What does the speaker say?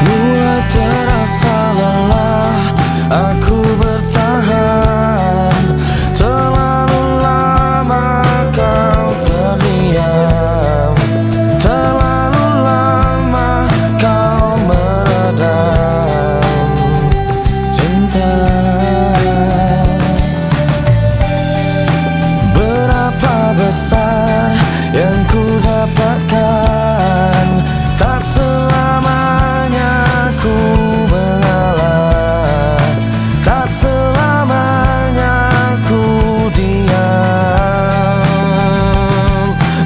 Mulatan